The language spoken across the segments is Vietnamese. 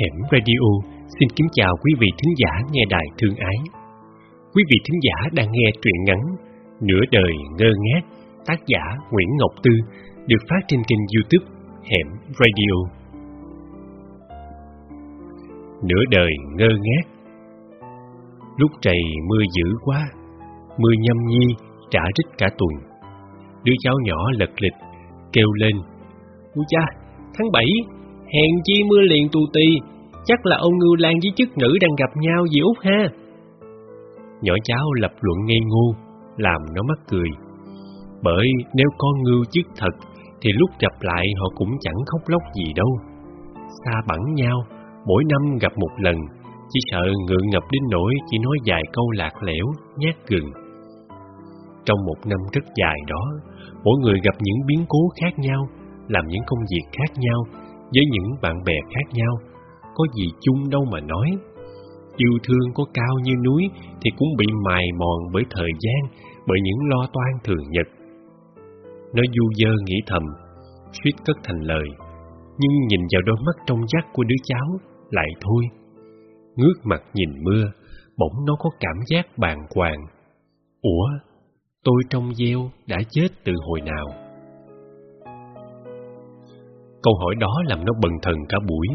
Hẻm Radio xin kính chào quý vị thính giả nghe đài thương ái. Quý vị thính giả đang nghe truyện ngắn Nửa đời ngơ ngác, tác giả Nguyễn Ngọc Tư, được phát trên kênh YouTube Hẻm Radio. Nửa đời ngơ ngác Lúc trời mưa dữ quá, mưa nhâm nhi trả rít cả tuần. Đứa cháu nhỏ lật lịch kêu lên: "Ui cha, tháng 7 Hèn chi mưa liền tù tì Chắc là ông Ngưu Lan với chức nữ đang gặp nhau gì út ha? Nhỏ cháu lập luận ngây ngô Làm nó mắc cười. Bởi nếu con ngưu chức thật Thì lúc gặp lại họ cũng chẳng khóc lóc gì đâu. Xa bẵng nhau Mỗi năm gặp một lần Chỉ sợ ngượng ngập đến nỗi Chỉ nói vài câu lạc lẽo, nhát gừng. Trong một năm rất dài đó Mỗi người gặp những biến cố khác nhau Làm những công việc khác nhau với những bạn bè khác nhau, có gì chung đâu mà nói. Yêu thương có cao như núi thì cũng bị mài mòn bởi thời gian, bởi những lo toan thường nhật. Nó du dơ nghĩ thầm, suýt cất thành lời, nhưng nhìn vào đôi mắt trong vắt của đứa cháu lại thôi. Ngước mặt nhìn mưa, bỗng nó có cảm giác bàng hoàng. Ủa, tôi trong gieo đã chết từ hồi nào? Câu hỏi đó làm nó bần thần cả buổi.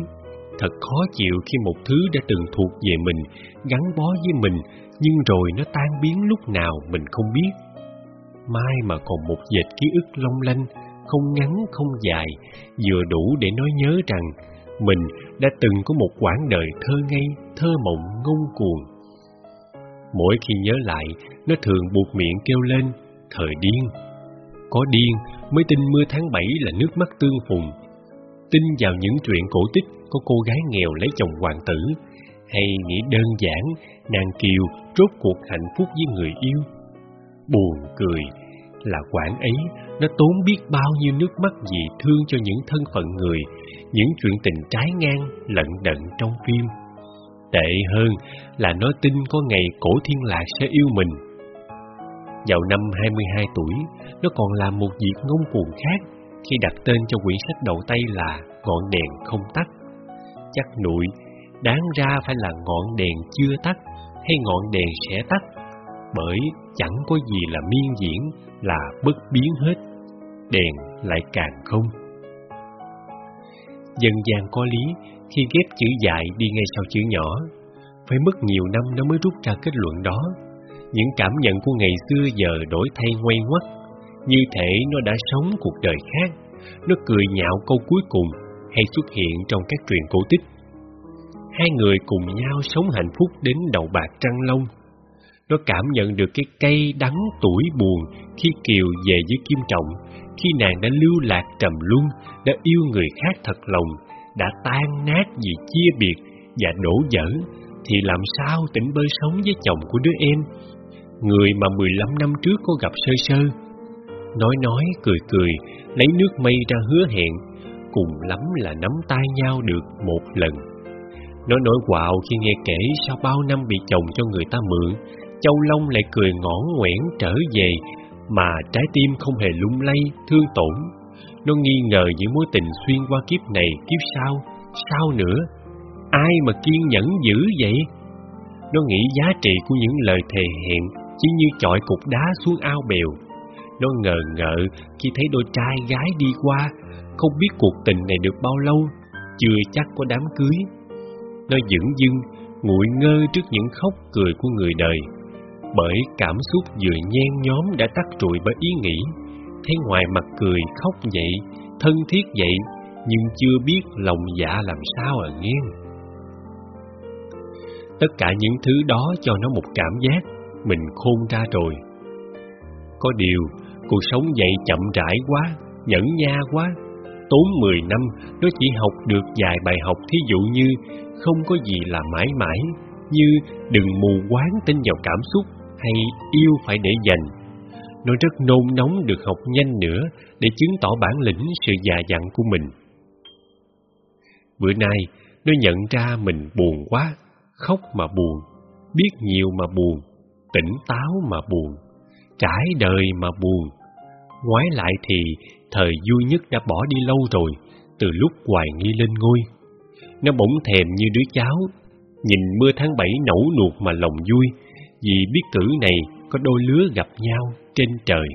Thật khó chịu khi một thứ đã từng thuộc về mình, gắn bó với mình, nhưng rồi nó tan biến lúc nào mình không biết. Mai mà còn một dệt ký ức long lanh, không ngắn không dài, vừa đủ để nói nhớ rằng mình đã từng có một quãng đời thơ ngây, thơ mộng ngông cuồng. Mỗi khi nhớ lại, nó thường buộc miệng kêu lên, thời điên. Có điên mới tin mưa tháng bảy là nước mắt tương phùng, tin vào những chuyện cổ tích có cô gái nghèo lấy chồng hoàng tử, hay nghĩ đơn giản nàng kiều rốt cuộc hạnh phúc với người yêu. Buồn cười là quản ấy nó tốn biết bao nhiêu nước mắt vì thương cho những thân phận người, những chuyện tình trái ngang lận đận trong phim. Tệ hơn là nó tin có ngày cổ thiên lạc sẽ yêu mình. Vào năm 22 tuổi, nó còn làm một việc ngông cuồng khác khi đặt tên cho quyển sách đầu tay là Ngọn đèn không tắt. Chắc nụi, đáng ra phải là ngọn đèn chưa tắt hay ngọn đèn sẽ tắt, bởi chẳng có gì là miên diễn, là bất biến hết, đèn lại càng không. Dân gian có lý khi ghép chữ dài đi ngay sau chữ nhỏ, phải mất nhiều năm nó mới rút ra kết luận đó. Những cảm nhận của ngày xưa giờ đổi thay ngoay ngoắt như thể nó đã sống cuộc đời khác. Nó cười nhạo câu cuối cùng hay xuất hiện trong các truyện cổ tích. Hai người cùng nhau sống hạnh phúc đến đầu bạc trăng long. Nó cảm nhận được cái cây đắng tuổi buồn khi Kiều về với Kim Trọng, khi nàng đã lưu lạc trầm luân, đã yêu người khác thật lòng, đã tan nát vì chia biệt và đổ dở, thì làm sao tỉnh bơi sống với chồng của đứa em, người mà 15 năm trước có gặp sơ sơ, nói nói, cười cười, lấy nước mây ra hứa hẹn, cùng lắm là nắm tay nhau được một lần. Nó nổi quạo khi nghe kể sau bao năm bị chồng cho người ta mượn, Châu Long lại cười ngõ ngoẻn trở về, mà trái tim không hề lung lay, thương tổn. Nó nghi ngờ những mối tình xuyên qua kiếp này, kiếp sau, sao nữa? Ai mà kiên nhẫn dữ vậy? Nó nghĩ giá trị của những lời thề hẹn chỉ như chọi cục đá xuống ao bèo nó ngờ ngợ khi thấy đôi trai gái đi qua, không biết cuộc tình này được bao lâu, chưa chắc có đám cưới. Nó dững dưng, nguội ngơ trước những khóc cười của người đời, bởi cảm xúc vừa nhen nhóm đã tắt trụi bởi ý nghĩ, thấy ngoài mặt cười khóc vậy, thân thiết vậy, nhưng chưa biết lòng dạ làm sao à nghiêng. Tất cả những thứ đó cho nó một cảm giác mình khôn ra rồi. Có điều, Cuộc sống vậy chậm rãi quá, nhẫn nha quá. Tốn 10 năm, nó chỉ học được vài bài học thí dụ như không có gì là mãi mãi, như đừng mù quáng tin vào cảm xúc hay yêu phải để dành. Nó rất nôn nóng được học nhanh nữa để chứng tỏ bản lĩnh sự già dặn của mình. Bữa nay, nó nhận ra mình buồn quá, khóc mà buồn, biết nhiều mà buồn, tỉnh táo mà buồn, trải đời mà buồn, Ngoái lại thì thời vui nhất đã bỏ đi lâu rồi, từ lúc hoài nghi lên ngôi. Nó bỗng thèm như đứa cháu, nhìn mưa tháng bảy nẩu nuột mà lòng vui, vì biết cử này có đôi lứa gặp nhau trên trời.